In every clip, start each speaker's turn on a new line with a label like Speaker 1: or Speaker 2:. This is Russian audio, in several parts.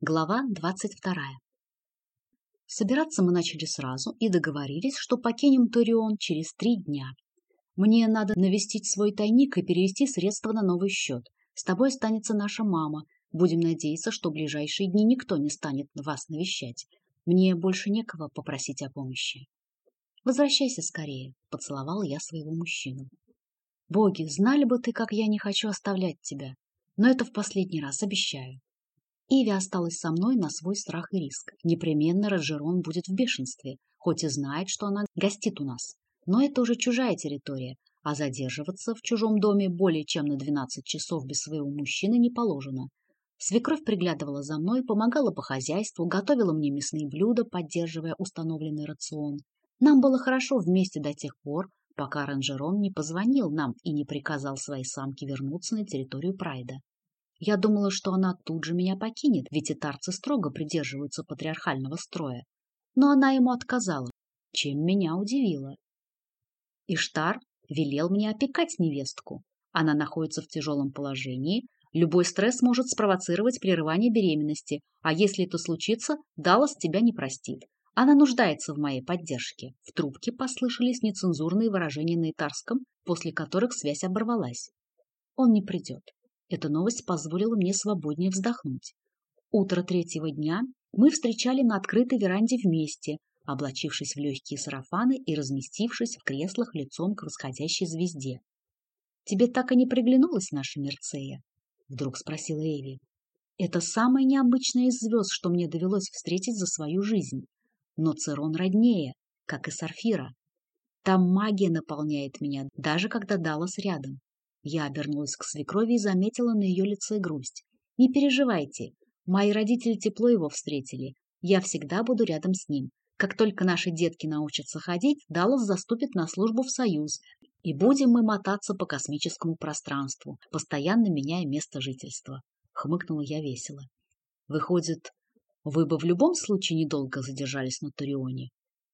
Speaker 1: Глава двадцать вторая. Собираться мы начали сразу и договорились, что покинем Торион через три дня. Мне надо навестить свой тайник и перевести средства на новый счет. С тобой останется наша мама. Будем надеяться, что в ближайшие дни никто не станет вас навещать. Мне больше некого попросить о помощи. Возвращайся скорее, поцеловал я своего мужчину. Боги, знали бы ты, как я не хочу оставлять тебя. Но это в последний раз, обещаю. Иви осталась со мной на свой страх и риск. Непременно Раджерон будет в бешенстве, хоть и знает, что она гостит у нас. Но это уже чужая территория, а задерживаться в чужом доме более чем на 12 часов без своего мужчины не положено. Свекровь приглядывала за мной, помогала по хозяйству, готовила мне мясные блюда, поддерживая установленный рацион. Нам было хорошо вместе до тех пор, пока Ранжерон не позвонил нам и не приказал своей самке вернуться на территорию Прайда. Я думала, что она тут же меня покинет, ведь итарцы строго придерживаются патриархального строя. Но она ему отказала, чем меня удивило. Иштар велел мне опекать невестку. Она находится в тяжелом положении, любой стресс может спровоцировать прерывание беременности, а если это случится, Даллас тебя не простит. Она нуждается в моей поддержке. В трубке послышались нецензурные выражения на итарском, после которых связь оборвалась. Он не придет. Эта новость позволила мне свободнее вздохнуть. Утро третьего дня мы встречали на открытой веранде вместе, облачившись в легкие сарафаны и разместившись в креслах лицом к восходящей звезде. «Тебе так и не приглянулась наша Мерцея?» — вдруг спросила Эви. «Это самая необычная из звезд, что мне довелось встретить за свою жизнь. Но Церон роднее, как и Сарфира. Там магия наполняет меня, даже когда Даллас рядом. Я обернулась к свекрови и заметила на ее лице грусть. «Не переживайте. Мои родители тепло его встретили. Я всегда буду рядом с ним. Как только наши детки научатся ходить, Даллас заступит на службу в Союз, и будем мы мотаться по космическому пространству, постоянно меняя место жительства. Хмыкнула я весело. Выходит, вы бы в любом случае недолго задержались на Турионе?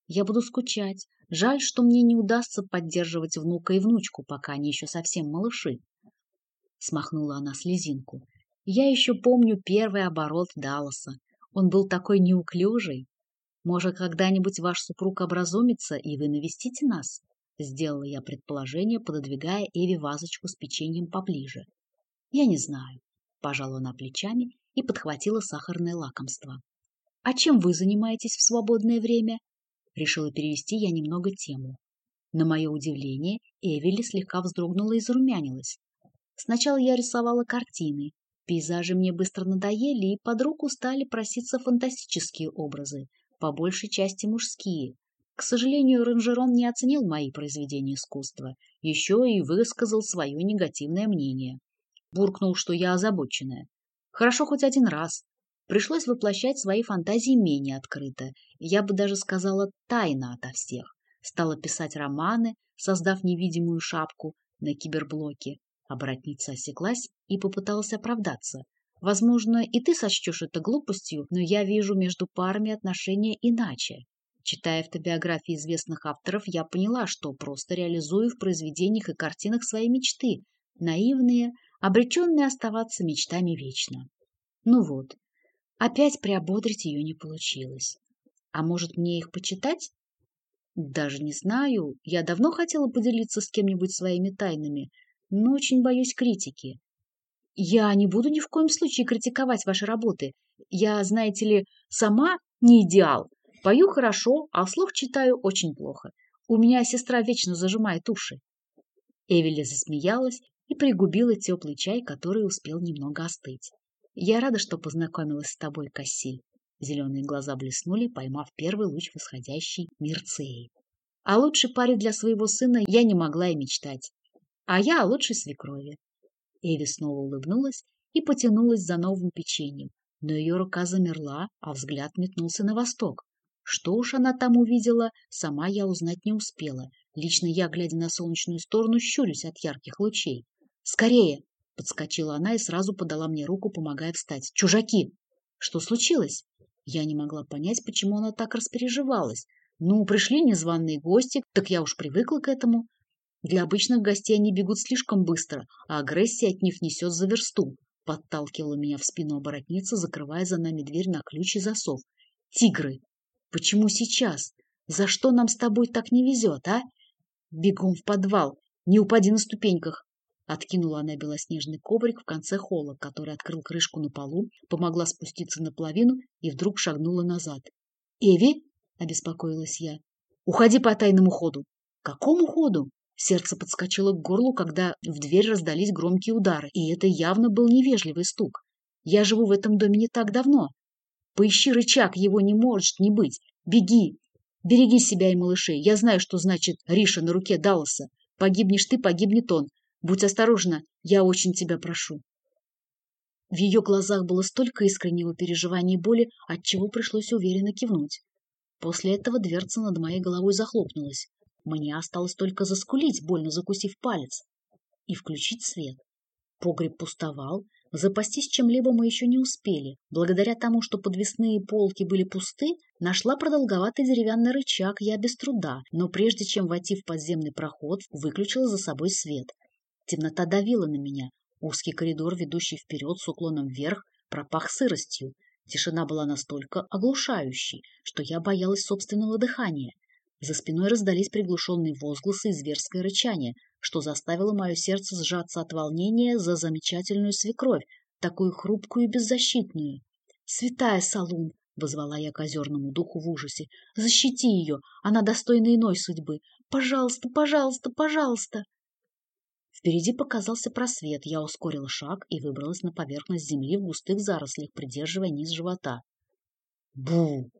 Speaker 1: Я буду скучать. Жаль, что мне не удастся поддерживать внука и внучку, пока они еще совсем малыши. Смахнула она слезинку. Я еще помню первый оборот Далласа. Он был такой неуклюжий. Может, когда-нибудь ваш супруг образумится, и вы навестите нас? Сделала я предположение, пододвигая Эви вазочку с печеньем поближе. Я не знаю. Пожала она плечами и подхватила сахарное лакомство. А чем вы занимаетесь в свободное время? Решила перевести я немного тему. На мое удивление, Эвели слегка вздрогнула и зарумянилась. Сначала я рисовала картины. Пейзажи мне быстро надоели, и под руку стали проситься фантастические образы, по большей части мужские. К сожалению, Ранжерон не оценил мои произведения искусства, еще и высказал свое негативное мнение. Буркнул, что я озабоченная. Хорошо хоть один раз, Пришлось воплощать свои фантазии менее открыто, я бы даже сказала тайно ото всех. Стала писать романы, создав невидимую шапку на киберблоке. Обратница осеклась и попыталась оправдаться. Возможно, и ты сочтешь это глупостью, но я вижу между парами отношения иначе. Читая автобиографии известных авторов, я поняла, что просто реализую в произведениях и картинах свои мечты, наивные, обреченные оставаться мечтами вечно. Ну вот, Опять приободрить ее не получилось. А может, мне их почитать? Даже не знаю. Я давно хотела поделиться с кем-нибудь своими тайнами, но очень боюсь критики. Я не буду ни в коем случае критиковать ваши работы. Я, знаете ли, сама не идеал. Пою хорошо, а вслух читаю очень плохо. У меня сестра вечно зажимает уши. Эвели засмеялась и пригубила теплый чай, который успел немного остыть. Я рада, что познакомилась с тобой, Кассиль. Зеленые глаза блеснули, поймав первый луч восходящей Мирцеи. А лучшей паре для своего сына я не могла и мечтать. А я о лучшей свекрови. Эви снова улыбнулась и потянулась за новым печеньем, но ее рука замерла, а взгляд метнулся на восток. Что уж она там увидела, сама я узнать не успела. Лично я, глядя на солнечную сторону, щурюсь от ярких лучей. «Скорее!» Подскочила она и сразу подала мне руку, помогая встать. «Чужаки!» «Что случилось?» Я не могла понять, почему она так распереживалась. Ну, пришли незваные гости, так я уж привыкла к этому. Для обычных гостей они бегут слишком быстро, а агрессия от них несет за версту. Подталкивала меня в спину оборотница, закрывая за нами дверь на ключ и засов. Тигры! Почему сейчас? За что нам с тобой так не везет, а? Бегом в подвал. Не упади на ступеньках. Откинула она белоснежный коврик в конце холла, который открыл крышку на полу, помогла спуститься на половину и вдруг шагнула назад. «Эви?» — обеспокоилась я. «Уходи по тайному ходу». «Какому ходу?» Сердце подскочило к горлу, когда в дверь раздались громкие удары, и это явно был невежливый стук. «Я живу в этом доме не так давно. Поищи рычаг, его не может не быть. Беги! Береги себя и малышей. Я знаю, что значит Риша на руке Далласа. Погибнешь ты, погибнет он. Будь осторожна, я очень тебя прошу. В ее глазах было столько искреннего переживания и боли, отчего пришлось уверенно кивнуть. После этого дверца над моей головой захлопнулась. Мне осталось только заскулить, больно закусив палец, и включить свет. Погреб пустовал, запастись чем-либо мы еще не успели. Благодаря тому, что подвесные полки были пусты, нашла продолговатый деревянный рычаг я без труда, но прежде чем войти в подземный проход, выключила за собой свет — Темнота давила на меня. Узкий коридор, ведущий вперед с уклоном вверх, пропах сыростью. Тишина была настолько оглушающей, что я боялась собственного дыхания. За спиной раздались приглушенные возгласы и зверское рычание, что заставило мое сердце сжаться от волнения за замечательную свекровь, такую хрупкую и беззащитную. «Святая Салун!» — возвала я к озерному духу в ужасе. «Защити ее! Она достойна иной судьбы! Пожалуйста, пожалуйста, пожалуйста!» Впереди показался просвет, я ускорила шаг и выбралась на поверхность земли в густых зарослях, придерживая низ живота. Бу!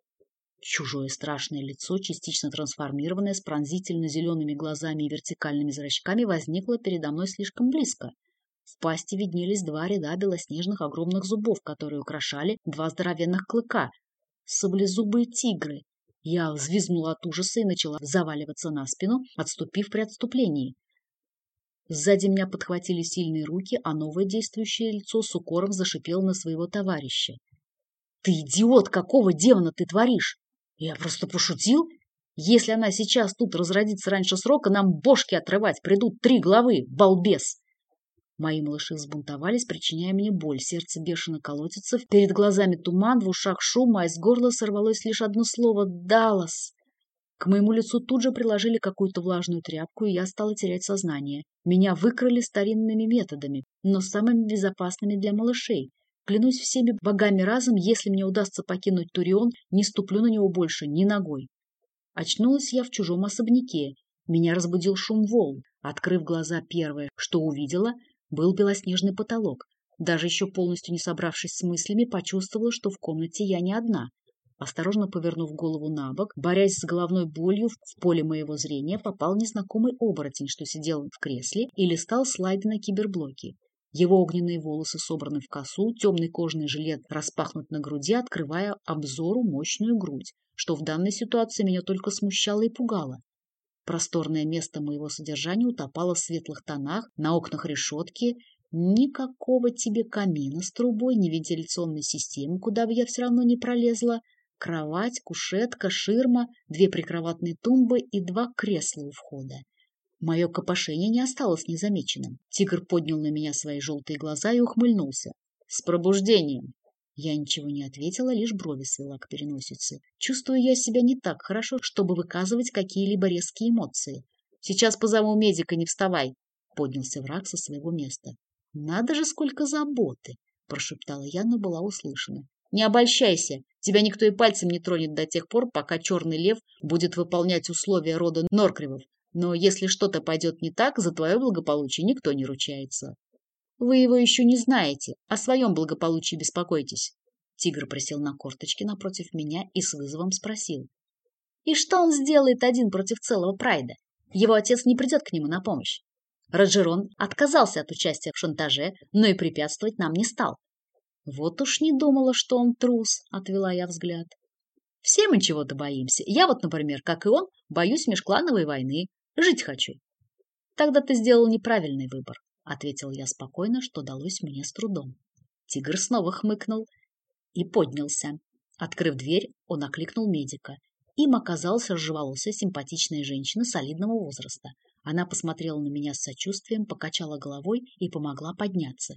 Speaker 1: Чужое страшное лицо, частично трансформированное, с пронзительно-зелеными глазами и вертикальными зрачками, возникло передо мной слишком близко. В пасти виднелись два ряда белоснежных огромных зубов, которые украшали два здоровенных клыка. Саблезубые тигры. Я взвизгнула от ужаса и начала заваливаться на спину, отступив при отступлении. Сзади меня подхватили сильные руки, а новое действующее лицо с укором зашипело на своего товарища. «Ты идиот! Какого демона ты творишь? Я просто пошутил. Если она сейчас тут разродится раньше срока, нам бошки отрывать придут три главы, балбес!» Мои малыши взбунтовались, причиняя мне боль. Сердце бешено колотится, перед глазами туман, в ушах шум, а из горла сорвалось лишь одно слово «Даллас». К моему лицу тут же приложили какую-то влажную тряпку, и я стала терять сознание. Меня выкрали старинными методами, но самыми безопасными для малышей. Клянусь всеми богами разом, если мне удастся покинуть Турион, не ступлю на него больше ни ногой. Очнулась я в чужом особняке. Меня разбудил шум волн. Открыв глаза, первое, что увидела, был белоснежный потолок. Даже еще полностью не собравшись с мыслями, почувствовала, что в комнате я не одна. Осторожно повернув голову на бок, борясь с головной болью, в поле моего зрения попал незнакомый оборотень, что сидел в кресле и листал слайды на киберблоке. Его огненные волосы собраны в косу, темный кожаный жилет распахнут на груди, открывая обзору мощную грудь, что в данной ситуации меня только смущало и пугало. Просторное место моего содержания утопало в светлых тонах, на окнах решетки, никакого тебе камина с трубой, ни вентиляционной системы, куда бы я все равно не пролезла, Кровать, кушетка, ширма, две прикроватные тумбы и два кресла у входа. Мое копошение не осталось незамеченным. Тигр поднял на меня свои желтые глаза и ухмыльнулся. «С пробуждением!» Я ничего не ответила, лишь брови свела к переносице. Чувствую я себя не так хорошо, чтобы выказывать какие-либо резкие эмоции. «Сейчас позову медика, не вставай!» Поднялся враг со своего места. «Надо же, сколько заботы!» Прошептала я, но была услышана. Не обольщайся, тебя никто и пальцем не тронет до тех пор, пока черный лев будет выполнять условия рода Норкривов. Но если что-то пойдет не так, за твое благополучие никто не ручается. Вы его еще не знаете, о своем благополучии беспокойтесь. Тигр присел на корточки напротив меня и с вызовом спросил. И что он сделает один против целого Прайда? Его отец не придет к нему на помощь. Раджерон отказался от участия в шантаже, но и препятствовать нам не стал. Вот уж не думала, что он трус, отвела я взгляд. Все мы чего-то боимся. Я вот, например, как и он, боюсь межклановой войны. Жить хочу. Тогда ты сделал неправильный выбор, ответил я спокойно, что далось мне с трудом. Тигр снова хмыкнул и поднялся. Открыв дверь, он окликнул медика. Им оказалась рыжеволосая симпатичная женщина солидного возраста. Она посмотрела на меня с сочувствием, покачала головой и помогла подняться.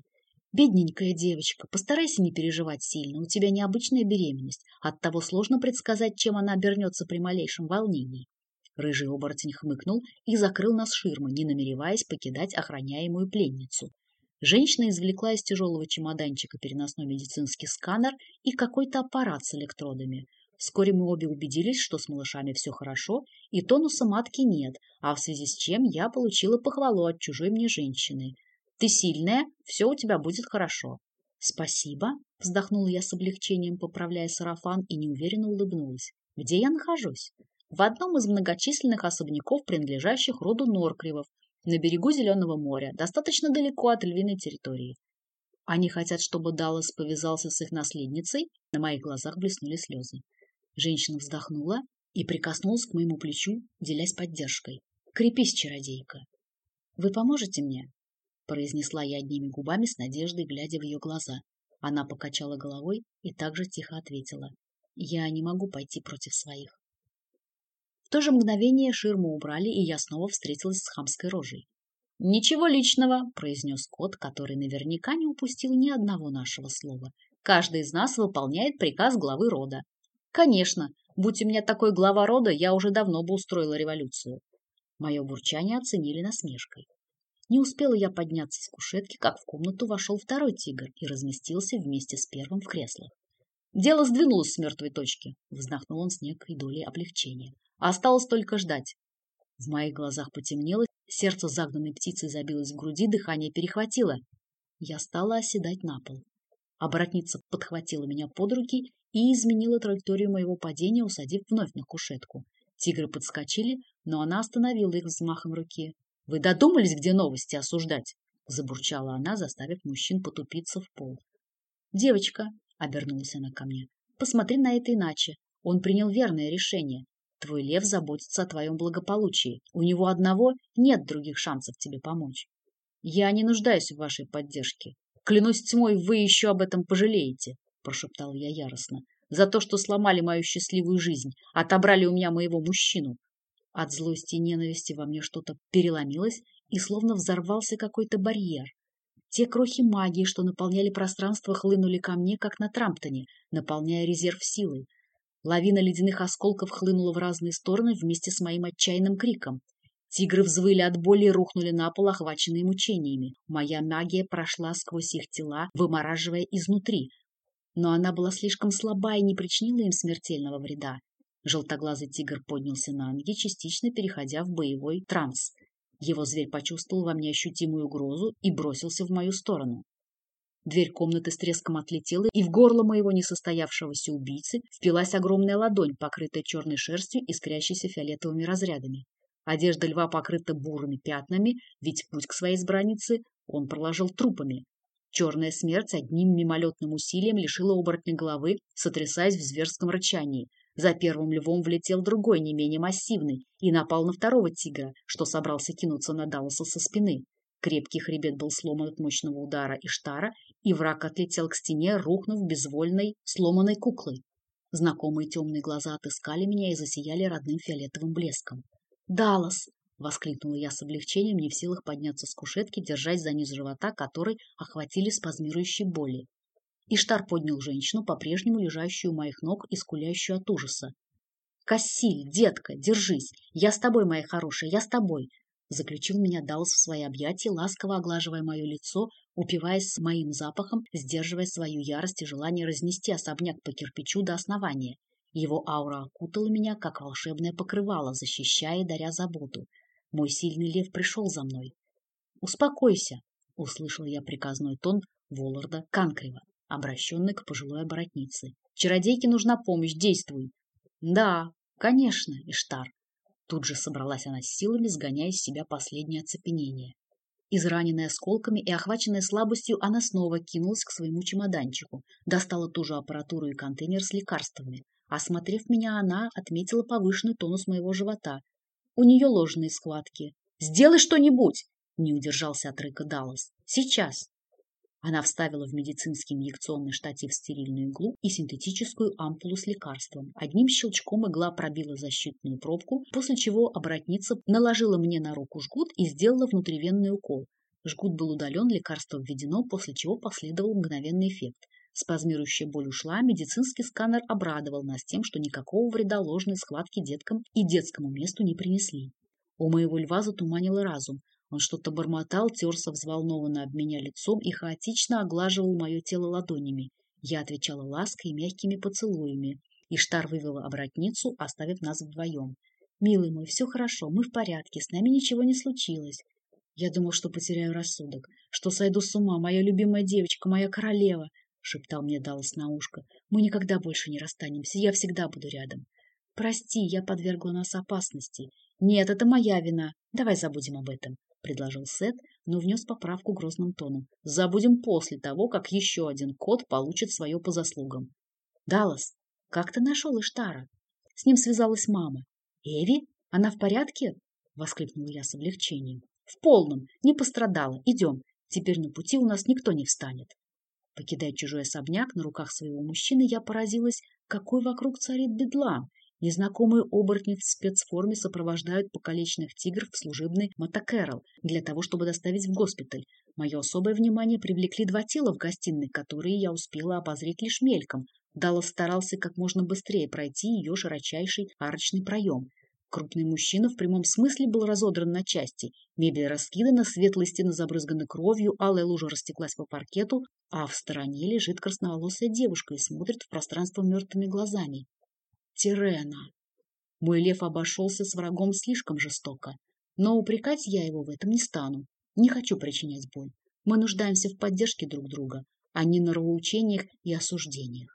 Speaker 1: Бедненькая девочка, постарайся не переживать сильно, у тебя необычная беременность, оттого сложно предсказать, чем она обернется при малейшем волнении. Рыжий оборотень хмыкнул и закрыл нас ширмой, не намереваясь покидать охраняемую пленницу. Женщина извлекла из тяжелого чемоданчика переносной медицинский сканер и какой-то аппарат с электродами. Вскоре мы обе убедились, что с малышами все хорошо, и тонуса матки нет, а в связи с чем я получила похвалу от чужой мне женщины. «Ты сильная, все у тебя будет хорошо». «Спасибо», — вздохнула я с облегчением, поправляя сарафан, и неуверенно улыбнулась. «Где я нахожусь?» в одном из многочисленных особняков, принадлежащих роду Норкривов, на берегу Зеленого моря, достаточно далеко от львиной территории. Они хотят, чтобы Даллас повязался с их наследницей. На моих глазах блеснули слезы. Женщина вздохнула и прикоснулась к моему плечу, делясь поддержкой. «Крепись, чародейка!» «Вы поможете мне?» Произнесла я одними губами с надеждой, глядя в ее глаза. Она покачала головой и также тихо ответила. «Я не могу пойти против своих». В то же мгновение ширму убрали, и я снова встретилась с хамской рожей. «Ничего личного», — произнес кот, который наверняка не упустил ни одного нашего слова. «Каждый из нас выполняет приказ главы рода». «Конечно, будь у меня такой глава рода, я уже давно бы устроила революцию». Мое бурчание оценили насмешкой. Не успела я подняться с кушетки, как в комнату вошел второй тигр и разместился вместе с первым в креслах. «Дело сдвинулось с мертвой точки», — вздохнул он с некой долей облегчения. Осталось только ждать. В моих глазах потемнело, сердце загнанной птицы забилось в груди, дыхание перехватило. Я стала оседать на пол. Оборотница подхватила меня под руки и изменила траекторию моего падения, усадив вновь на кушетку. Тигры подскочили, но она остановила их взмахом руки. — Вы додумались, где новости осуждать? — забурчала она, заставив мужчин потупиться в пол. — Девочка, — обернулась она ко мне, — посмотри на это иначе. Он принял верное решение. Твой лев заботится о твоем благополучии. У него одного нет других шансов тебе помочь. Я не нуждаюсь в вашей поддержке. Клянусь тьмой, вы еще об этом пожалеете, прошептал я яростно. За то, что сломали мою счастливую жизнь, отобрали у меня моего мужчину. От злости и ненависти во мне что-то переломилось, и словно взорвался какой-то барьер. Те крохи магии, что наполняли пространство, хлынули ко мне, как на Трамптоне, наполняя резерв силой. Лавина ледяных осколков хлынула в разные стороны вместе с моим отчаянным криком. Тигры взвыли от боли и рухнули на пол, охваченные мучениями. Моя магия прошла сквозь их тела, вымораживая изнутри. Но она была слишком слаба и не причинила им смертельного вреда. Желтоглазый тигр поднялся на ноги, частично переходя в боевой транс. Его зверь почувствовал во мне ощутимую угрозу и бросился в мою сторону. Дверь комнаты с треском отлетела, и в горло моего несостоявшегося убийцы впилась огромная ладонь, покрытая черной шерстью, искрящейся фиолетовыми разрядами. Одежда льва покрыта бурыми пятнами, ведь путь к своей избраннице он проложил трупами. Черная смерть одним мимолетным усилием лишила оборотня головы, сотрясаясь в зверском рычании. За первым львом влетел другой, не менее массивный, и напал на второго тигра, что собрался кинуться на Далласа со спины. Крепкий хребет был сломан от мощного удара Иштара, и враг отлетел к стене, рухнув безвольной, сломанной куклой. Знакомые темные глаза отыскали меня и засияли родным фиолетовым блеском. «Даллас!» — воскликнула я с облегчением, не в силах подняться с кушетки, держась за низ живота, который охватили спазмирующие боли. Иштар поднял женщину, по-прежнему лежащую у моих ног и скулящую от ужаса. «Кассиль, детка, держись! Я с тобой, моя хорошая, я с тобой! Заключил меня Даллас в свои объятия, ласково оглаживая мое лицо, упиваясь моим запахом, сдерживая свою ярость и желание разнести особняк по кирпичу до основания. Его аура окутала меня, как волшебное покрывало, защищая и даря заботу. Мой сильный лев пришел за мной. «Успокойся!» — услышал я приказной тон Волларда Канкрева, обращенный к пожилой оборотнице. «Чародейке нужна помощь, действуй!» «Да, конечно, Иштар!» Тут же собралась она с силами, сгоняя из себя последнее оцепенение. Израненная осколками и охваченная слабостью, она снова кинулась к своему чемоданчику, достала ту же аппаратуру и контейнер с лекарствами. Осмотрев меня, она отметила повышенный тонус моего живота. У нее ложные схватки. «Сделай что-нибудь!» — не удержался от рыка Даллас. «Сейчас!» Она вставила в медицинский инъекционный штатив стерильную иглу и синтетическую ампулу с лекарством. Одним щелчком игла пробила защитную пробку, после чего оборотница наложила мне на руку жгут и сделала внутривенный укол. Жгут был удален, лекарство введено, после чего последовал мгновенный эффект. Спазмирующая боль ушла, медицинский сканер обрадовал нас тем, что никакого вреда ложной схватки деткам и детскому месту не принесли. У моего льва затуманило разум. Он что-то бормотал, терся взволнованно об меня лицом и хаотично оглаживал мое тело ладонями. Я отвечала лаской и мягкими поцелуями. Иштар вывела обратницу, оставив нас вдвоем. «Милый мой, все хорошо, мы в порядке, с нами ничего не случилось. Я думал, что потеряю рассудок, что сойду с ума, моя любимая девочка, моя королева», — шептал мне Даллас на ушко. «Мы никогда больше не расстанемся, я всегда буду рядом. Прости, я подвергла нас опасности. Нет, это моя вина. Давай забудем об этом», — предложил Сет, но внес поправку грозным тоном. «Забудем после того, как еще один кот получит свое по заслугам». «Даллас, как ты нашел Иштара?» С ним связалась мама. «Эви? Она в порядке?» — воскликнула я с облегчением. «В полном. Не пострадала. Идем. Теперь на пути у нас никто не встанет». Покидая чужой особняк на руках своего мужчины, я поразилась, какой вокруг царит бедлам. Незнакомые оборотни в спецформе сопровождают покалеченных тигров в служебный мотокэрол для того, чтобы доставить в госпиталь. Мое особое внимание привлекли два тела в гостиной, которые я успела обозреть лишь мельком. Даллас старался как можно быстрее пройти ее широчайший арочный проем. Крупный мужчина в прямом смысле был разодран на части. Мебель раскидана, светлые стены забрызганы кровью, алая лужа растеклась по паркету, а в стороне лежит красноволосая девушка и смотрит в пространство мертвыми глазами. Тирена. Мой лев обошелся с врагом слишком жестоко, но упрекать я его в этом не стану. Не хочу причинять боль. Мы нуждаемся в поддержке друг друга, а не на нравоучениях и осуждениях.